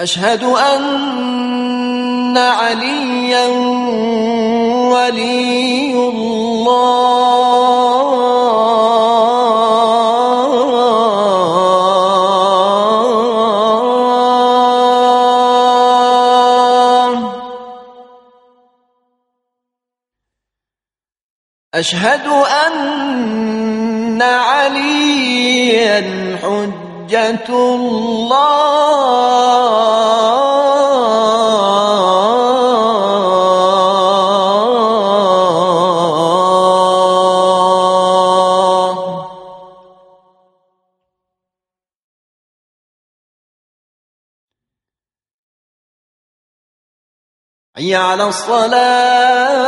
أشهد أن عليا ولي الله. أشهد أن عليا حجة الله. حي على الصلاة.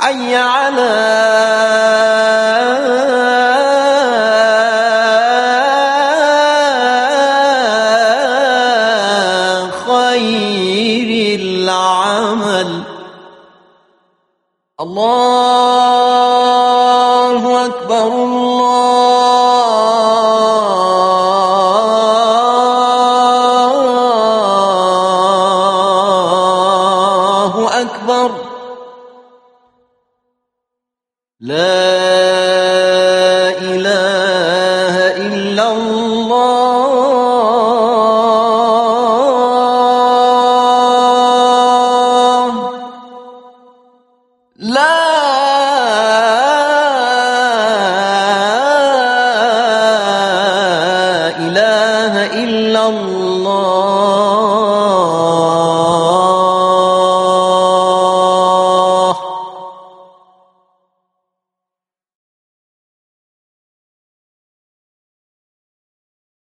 حي على خير العمل. الله أكبر الله أكبر. لا